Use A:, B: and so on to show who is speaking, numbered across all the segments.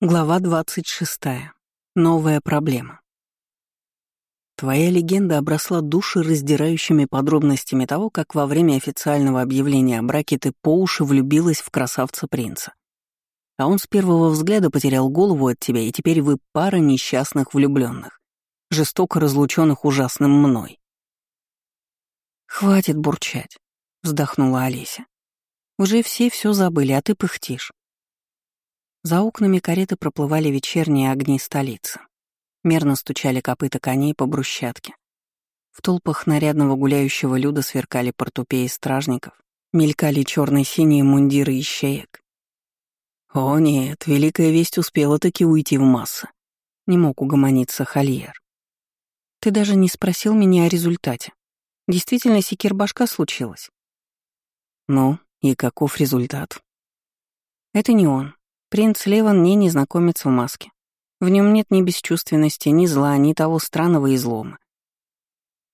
A: Глава 26. Новая проблема. Твоя легенда обросла души раздирающими подробностями того, как во время официального объявления о браке ты по уши влюбилась в красавца-принца. А он с первого взгляда потерял голову от тебя, и теперь вы пара несчастных влюбленных, жестоко разлученных ужасным мной. «Хватит бурчать», — вздохнула Олеся. «Уже все все забыли, а ты пыхтишь. За окнами кареты проплывали вечерние огни столицы. Мерно стучали копыта коней по брусчатке. В толпах нарядного гуляющего люда сверкали портупеи стражников, мелькали черно синие мундиры ищеек. О нет, великая весть успела таки уйти в массы. Не мог угомониться Хольер. Ты даже не спросил меня о результате. Действительно секирбашка случилась? Ну, и каков результат? Это не он. Принц Леван не незнакомец в маске. В нем нет ни бесчувственности, ни зла, ни того странного излома.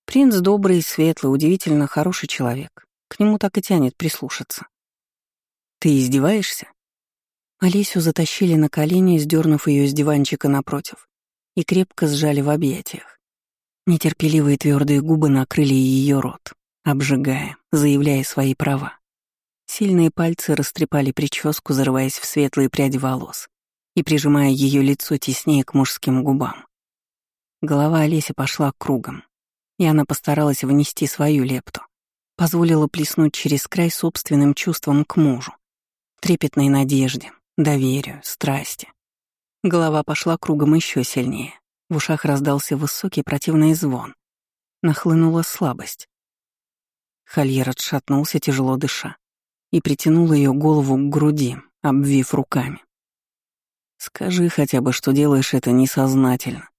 A: Принц добрый и светлый, удивительно хороший человек. К нему так и тянет прислушаться. «Ты издеваешься?» Олесю затащили на колени, сдернув ее с диванчика напротив, и крепко сжали в объятиях. Нетерпеливые твердые губы накрыли ее рот, обжигая, заявляя свои права. Сильные пальцы растрепали прическу, зарываясь в светлые пряди волос и прижимая ее лицо теснее к мужским губам. Голова Олеси пошла кругом, и она постаралась внести свою лепту, позволила плеснуть через край собственным чувством к мужу, трепетной надежде, доверию, страсти. Голова пошла кругом еще сильнее, в ушах раздался высокий противный звон, нахлынула слабость. Хольер отшатнулся, тяжело дыша и притянула ее голову к груди, обвив руками. «Скажи хотя бы, что делаешь это несознательно».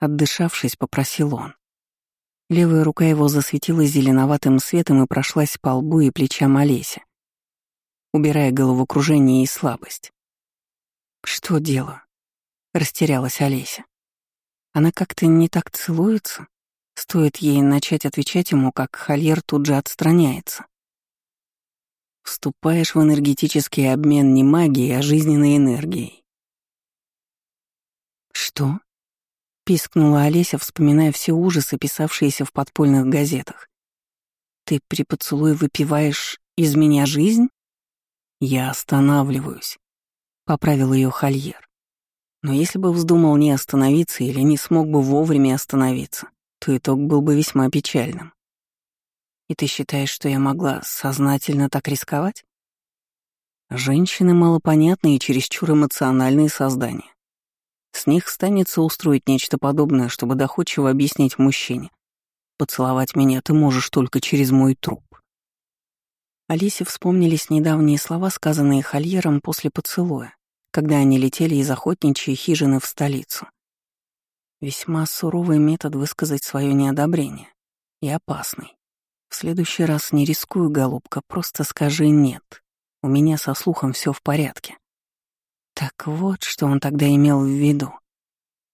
A: Отдышавшись, попросил он. Левая рука его засветилась зеленоватым светом и прошлась по лбу и плечам Олеся, убирая головокружение и слабость. «Что делаю?» — растерялась Олеся. Она как-то не так целуется. Стоит ей начать отвечать ему, как Хольер тут же отстраняется. Вступаешь в энергетический обмен не магией, а жизненной энергией. «Что?» — пискнула Олеся, вспоминая все ужасы, писавшиеся в подпольных газетах. «Ты при поцелуе выпиваешь из меня жизнь?» «Я останавливаюсь», — поправил ее Хольер. «Но если бы вздумал не остановиться или не смог бы вовремя остановиться, то итог был бы весьма печальным. И ты считаешь, что я могла сознательно так рисковать? Женщины малопонятные и чересчур эмоциональные создания. С них станется устроить нечто подобное, чтобы доходчиво объяснить мужчине. Поцеловать меня ты можешь только через мой труп. Алисе вспомнились недавние слова, сказанные Хольером после поцелуя, когда они летели из охотничьей хижины в столицу. Весьма суровый метод высказать свое неодобрение и опасный. В следующий раз не рискую, голубка, просто скажи «нет». У меня со слухом все в порядке. Так вот, что он тогда имел в виду.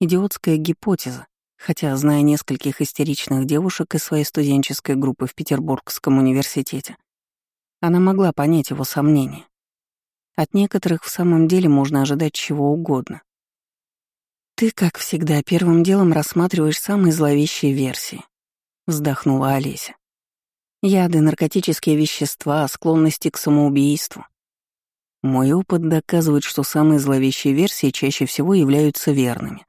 A: Идиотская гипотеза, хотя, зная нескольких истеричных девушек из своей студенческой группы в Петербургском университете, она могла понять его сомнения. От некоторых в самом деле можно ожидать чего угодно. «Ты, как всегда, первым делом рассматриваешь самые зловещие версии», — вздохнула Олеся. Яды, наркотические вещества, склонности к самоубийству. Мой опыт доказывает, что самые зловещие версии чаще всего являются верными.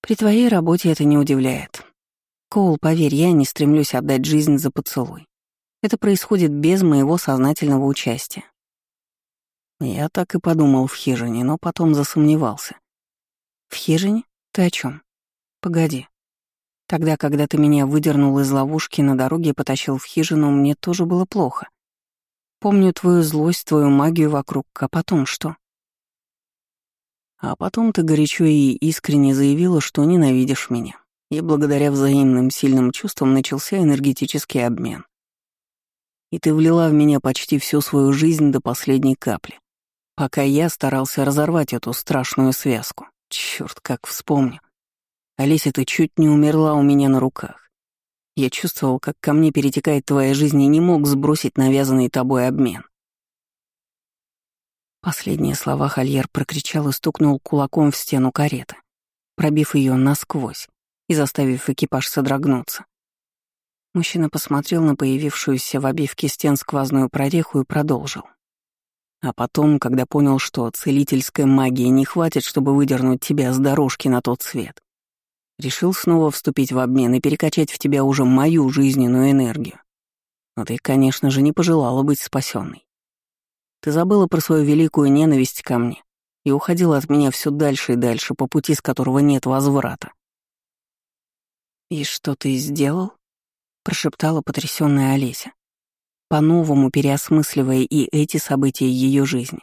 A: При твоей работе это не удивляет. Коул, поверь, я не стремлюсь отдать жизнь за поцелуй. Это происходит без моего сознательного участия. Я так и подумал в хижине, но потом засомневался. В хижине? Ты о чем? Погоди. Тогда, когда ты меня выдернул из ловушки на дороге и потащил в хижину, мне тоже было плохо. Помню твою злость, твою магию вокруг, а потом что? А потом ты горячо и искренне заявила, что ненавидишь меня. И благодаря взаимным сильным чувствам начался энергетический обмен. И ты влила в меня почти всю свою жизнь до последней капли, пока я старался разорвать эту страшную связку. Черт, как вспомню. Олеся, ты чуть не умерла у меня на руках. Я чувствовал, как ко мне перетекает твоя жизнь и не мог сбросить навязанный тобой обмен. Последние слова Хольер прокричал и стукнул кулаком в стену кареты, пробив ее насквозь и заставив экипаж содрогнуться. Мужчина посмотрел на появившуюся в обивке стен сквозную прореху и продолжил. А потом, когда понял, что целительской магии не хватит, чтобы выдернуть тебя с дорожки на тот свет, решил снова вступить в обмен и перекачать в тебя уже мою жизненную энергию. Но ты, конечно же, не пожелала быть спасенной. Ты забыла про свою великую ненависть ко мне и уходила от меня все дальше и дальше по пути, с которого нет возврата. «И что ты сделал?» прошептала потрясённая Олеся, по-новому переосмысливая и эти события ее жизни.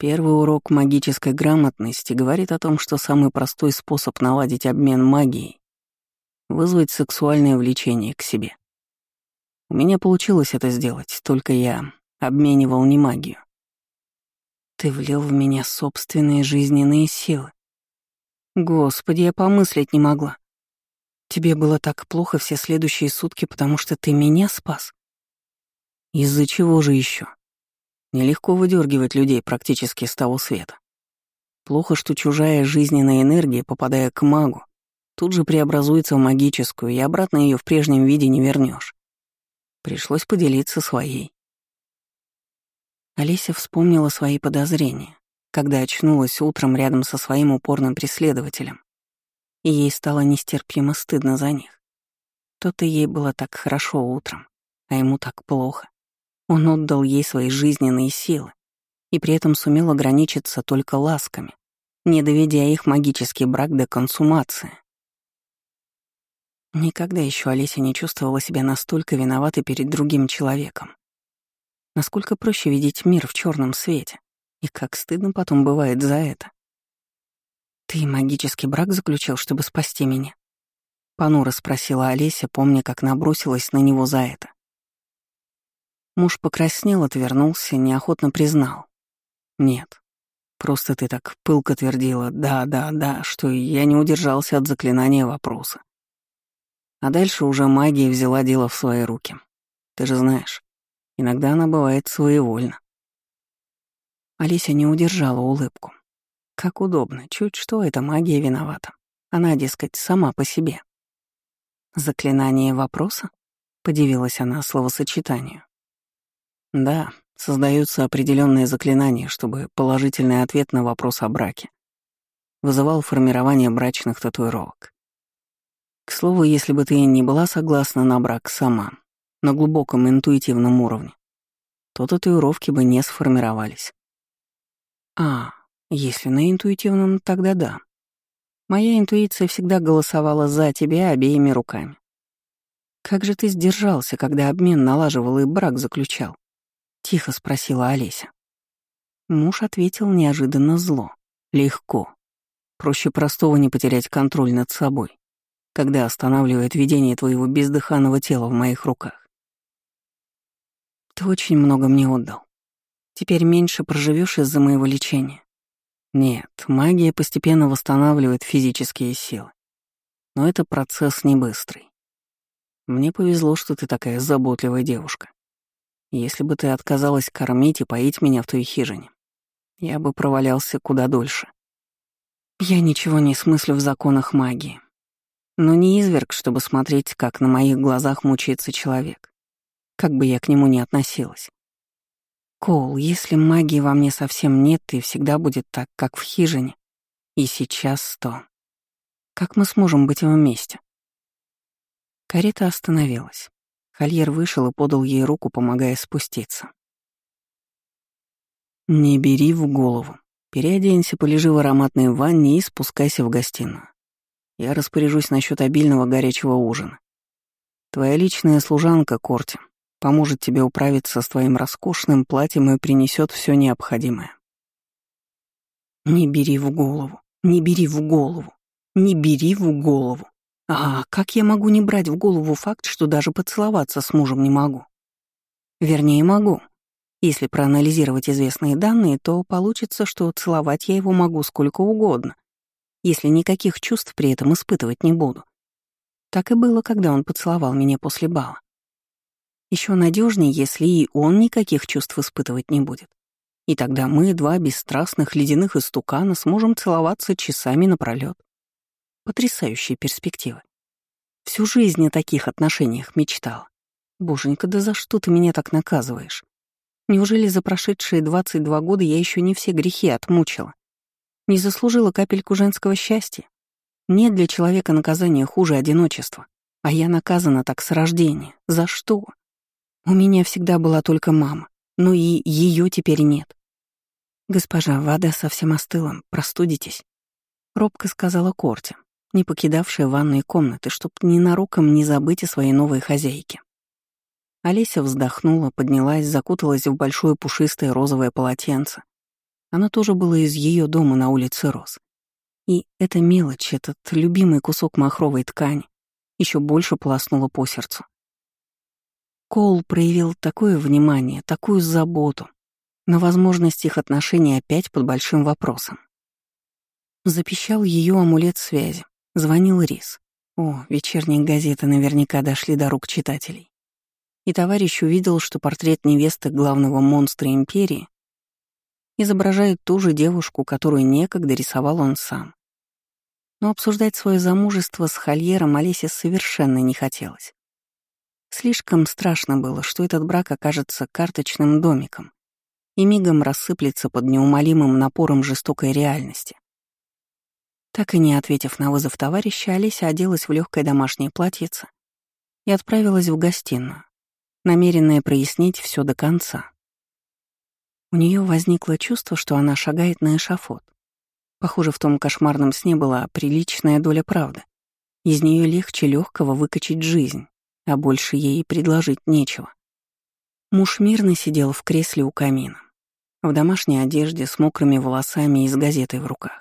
A: Первый урок магической грамотности говорит о том, что самый простой способ наладить обмен магией — вызвать сексуальное влечение к себе. У меня получилось это сделать, только я обменивал не магию. Ты влил в меня собственные жизненные силы. Господи, я помыслить не могла. Тебе было так плохо все следующие сутки, потому что ты меня спас? Из-за чего же еще? Нелегко выдергивать людей практически с того света. Плохо, что чужая жизненная энергия, попадая к магу, тут же преобразуется в магическую, и обратно ее в прежнем виде не вернешь. Пришлось поделиться своей. Олеся вспомнила свои подозрения, когда очнулась утром рядом со своим упорным преследователем и ей стало нестерпимо стыдно за них. То-то ей было так хорошо утром, а ему так плохо. Он отдал ей свои жизненные силы и при этом сумел ограничиться только ласками, не доведя их магический брак до консумации. Никогда еще Олеся не чувствовала себя настолько виноватой перед другим человеком. Насколько проще видеть мир в черном свете, и как стыдно потом бывает за это. «Ты магический брак заключил, чтобы спасти меня?» Понуро спросила Олеся, помня, как набросилась на него за это. Муж покраснел, отвернулся, неохотно признал. «Нет, просто ты так пылко твердила «да, да, да», что я не удержался от заклинания вопроса. А дальше уже магия взяла дело в свои руки. Ты же знаешь, иногда она бывает своевольна. Олеся не удержала улыбку. Как удобно, чуть что эта магия виновата. Она, дескать, сама по себе. «Заклинание вопроса?» — подивилась она словосочетанию. «Да, создаются определенные заклинания, чтобы положительный ответ на вопрос о браке вызывал формирование брачных татуировок. К слову, если бы ты не была согласна на брак сама, на глубоком интуитивном уровне, то татуировки бы не сформировались. А, если на интуитивном, тогда да. Моя интуиция всегда голосовала за тебя обеими руками. «Как же ты сдержался, когда обмен налаживал и брак заключал?» — тихо спросила Олеся. Муж ответил неожиданно зло. «Легко. Проще простого не потерять контроль над собой, когда останавливает видение твоего бездыханного тела в моих руках. Ты очень много мне отдал. Теперь меньше проживешь из-за моего лечения. Нет, магия постепенно восстанавливает физические силы. Но это процесс не быстрый. Мне повезло, что ты такая заботливая девушка. Если бы ты отказалась кормить и поить меня в той хижине, я бы провалялся куда дольше. Я ничего не смыслю в законах магии. Но не изверг, чтобы смотреть, как на моих глазах мучается человек. Как бы я к нему ни относилась. Коул, если магии во мне совсем нет и всегда будет так, как в хижине, и сейчас то, как мы сможем быть вместе? Карета остановилась. Хольер вышел и подал ей руку, помогая спуститься. «Не бери в голову. Переоденься, полежи в ароматной ванне и спускайся в гостиную. Я распоряжусь насчет обильного горячего ужина. Твоя личная служанка, Корти, поможет тебе управиться с твоим роскошным платьем и принесет все необходимое. Не бери в голову, не бери в голову, не бери в голову. А как я могу не брать в голову факт, что даже поцеловаться с мужем не могу? Вернее, могу. Если проанализировать известные данные, то получится, что целовать я его могу сколько угодно, если никаких чувств при этом испытывать не буду. Так и было, когда он поцеловал меня после бала. Еще надежнее, если и он никаких чувств испытывать не будет. И тогда мы, два бесстрастных ледяных истукана, сможем целоваться часами напролёт. Потрясающие перспективы. Всю жизнь о таких отношениях мечтала. Боженька, да за что ты меня так наказываешь? Неужели за прошедшие 22 года я еще не все грехи отмучила? Не заслужила капельку женского счастья? Нет для человека наказания хуже одиночества. А я наказана так с рождения. За что? У меня всегда была только мама, но и ее теперь нет. «Госпожа, вода совсем остыла, простудитесь», — робко сказала Корти, не покидавшая ванной комнаты, чтоб ненароком не забыть о своей новой хозяйке. Олеся вздохнула, поднялась, закуталась в большое пушистое розовое полотенце. Она тоже была из ее дома на улице Роз. И эта мелочь, этот любимый кусок махровой ткани, еще больше полоснула по сердцу. Коул проявил такое внимание, такую заботу, но возможность их отношений опять под большим вопросом. Запищал ее амулет связи, звонил Рис. О, вечерние газеты наверняка дошли до рук читателей и товарищ увидел, что портрет невесты главного монстра Империи изображает ту же девушку, которую некогда рисовал он сам. Но обсуждать свое замужество с Хольером Олесе совершенно не хотелось. Слишком страшно было, что этот брак окажется карточным домиком и мигом рассыплется под неумолимым напором жестокой реальности. Так и не ответив на вызов товарища, Олеся оделась в легкое домашнее платьице и отправилась в гостиную, намеренная прояснить все до конца. У нее возникло чувство, что она шагает на эшафот. Похоже, в том кошмарном сне была приличная доля правды. Из нее легче легкого выкачать жизнь, а больше ей предложить нечего. Муж мирно сидел в кресле у камина, в домашней одежде с мокрыми волосами и с газетой в руках.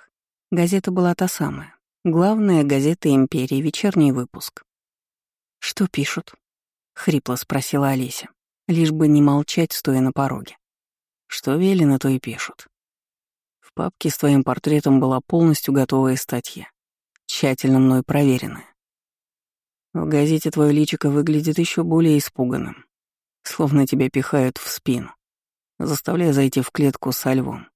A: Газета была та самая, главная газета империи, вечерний выпуск. Что пишут? — хрипло спросила Олеся, лишь бы не молчать, стоя на пороге. «Что велено, то и пишут. В папке с твоим портретом была полностью готовая статья, тщательно мной проверенная. В газете твое личико выглядит еще более испуганным, словно тебя пихают в спину, заставляя зайти в клетку со львом.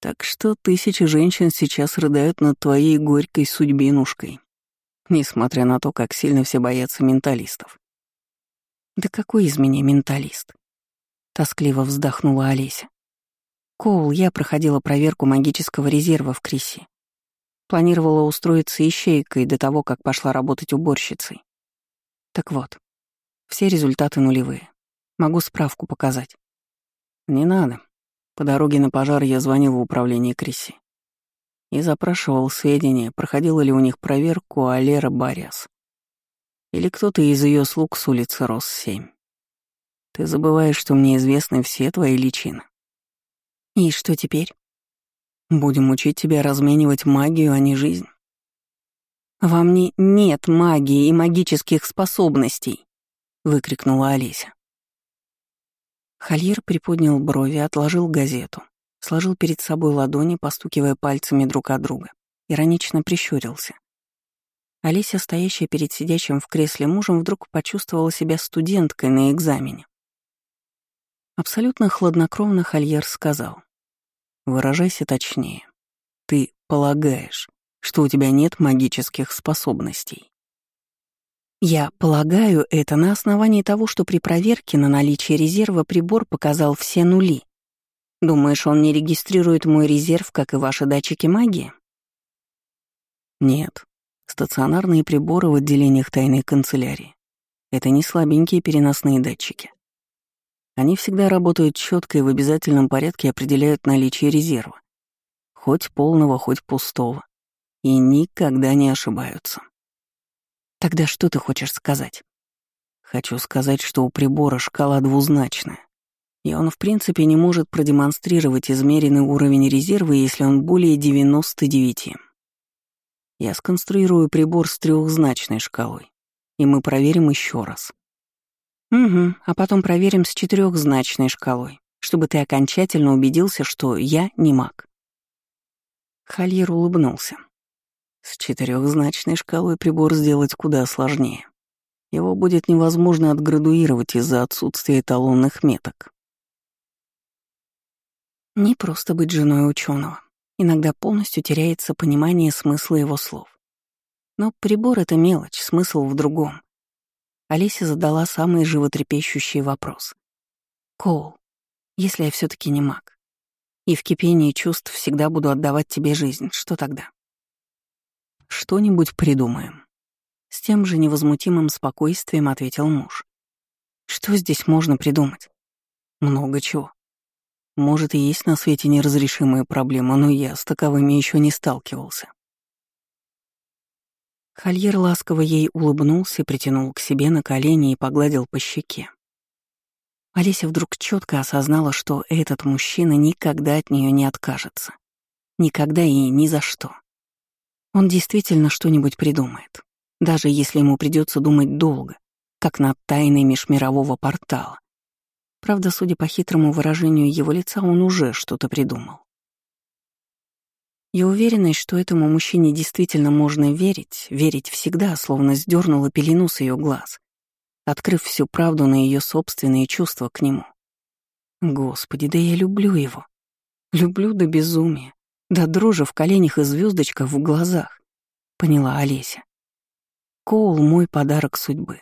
A: Так что тысячи женщин сейчас рыдают над твоей горькой судьбинушкой, несмотря на то, как сильно все боятся менталистов. «Да какой из меня менталист?» Тоскливо вздохнула Олеся. «Коул, я проходила проверку магического резерва в Крисе. Планировала устроиться ищейкой до того, как пошла работать уборщицей. Так вот, все результаты нулевые. Могу справку показать». «Не надо. По дороге на пожар я звонил в управление Криси и запрашивал сведения, проходила ли у них проверку Алера Бариас. Или кто-то из ее слуг с улицы Рос-7. Ты забываешь, что мне известны все твои личины. И что теперь? Будем учить тебя разменивать магию, а не жизнь. «Во мне нет магии и магических способностей!» — выкрикнула Олеся. Хольер приподнял брови, отложил газету, сложил перед собой ладони, постукивая пальцами друг от друга, иронично прищурился. Олеся, стоящая перед сидящим в кресле мужем, вдруг почувствовала себя студенткой на экзамене. Абсолютно хладнокровно Хольер сказал. «Выражайся точнее. Ты полагаешь, что у тебя нет магических способностей?» «Я полагаю это на основании того, что при проверке на наличие резерва прибор показал все нули. Думаешь, он не регистрирует мой резерв, как и ваши датчики магии?» «Нет, Стационарные приборы в отделениях тайной канцелярии — это не слабенькие переносные датчики. Они всегда работают четко и в обязательном порядке определяют наличие резерва. Хоть полного, хоть пустого. И никогда не ошибаются. Тогда что ты хочешь сказать? Хочу сказать, что у прибора шкала двузначная. И он в принципе не может продемонстрировать измеренный уровень резерва, если он более 99. Я сконструирую прибор с трехзначной шкалой, и мы проверим еще раз. Угу, а потом проверим с четырехзначной шкалой, чтобы ты окончательно убедился, что я не маг. Хальер улыбнулся. С четырехзначной шкалой прибор сделать куда сложнее. Его будет невозможно отградуировать из-за отсутствия эталонных меток. Не просто быть женой ученого. Иногда полностью теряется понимание смысла его слов. Но прибор — это мелочь, смысл в другом. Олеся задала самый животрепещущий вопрос. «Коул, если я все таки не маг, и в кипении чувств всегда буду отдавать тебе жизнь, что тогда?» «Что-нибудь придумаем», — с тем же невозмутимым спокойствием ответил муж. «Что здесь можно придумать?» «Много чего. Может, и есть на свете неразрешимые проблемы, но я с таковыми еще не сталкивался. Хольер ласково ей улыбнулся, притянул к себе на колени и погладил по щеке. Олеся вдруг четко осознала, что этот мужчина никогда от нее не откажется. Никогда и ни за что. Он действительно что-нибудь придумает, даже если ему придется думать долго, как над тайной межмирового портала. Правда, судя по хитрому выражению его лица, он уже что-то придумал. И уверенность, что этому мужчине действительно можно верить, верить всегда, словно сдернула пелену с ее глаз, открыв всю правду на ее собственные чувства к нему. Господи, да я люблю его. Люблю до безумия, до дрожи в коленях и звездочка в глазах, поняла Олеся. Коул — мой подарок судьбы,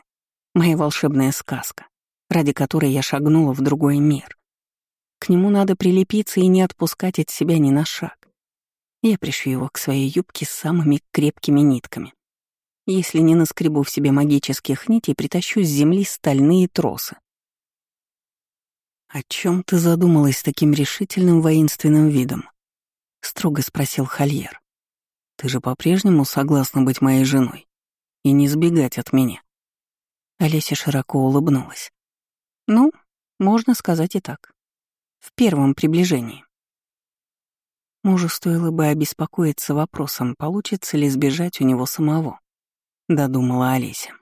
A: моя волшебная сказка ради которой я шагнула в другой мир. К нему надо прилепиться и не отпускать от себя ни на шаг. Я пришью его к своей юбке с самыми крепкими нитками. Если не наскребу в себе магических нитей, притащу с земли стальные тросы. «О чем ты задумалась таким решительным воинственным видом?» — строго спросил Хольер. «Ты же по-прежнему согласна быть моей женой и не сбегать от меня?» Олеся широко улыбнулась. Ну, можно сказать и так. В первом приближении. Мужу стоило бы обеспокоиться вопросом, получится ли сбежать у него самого, додумала Олеся.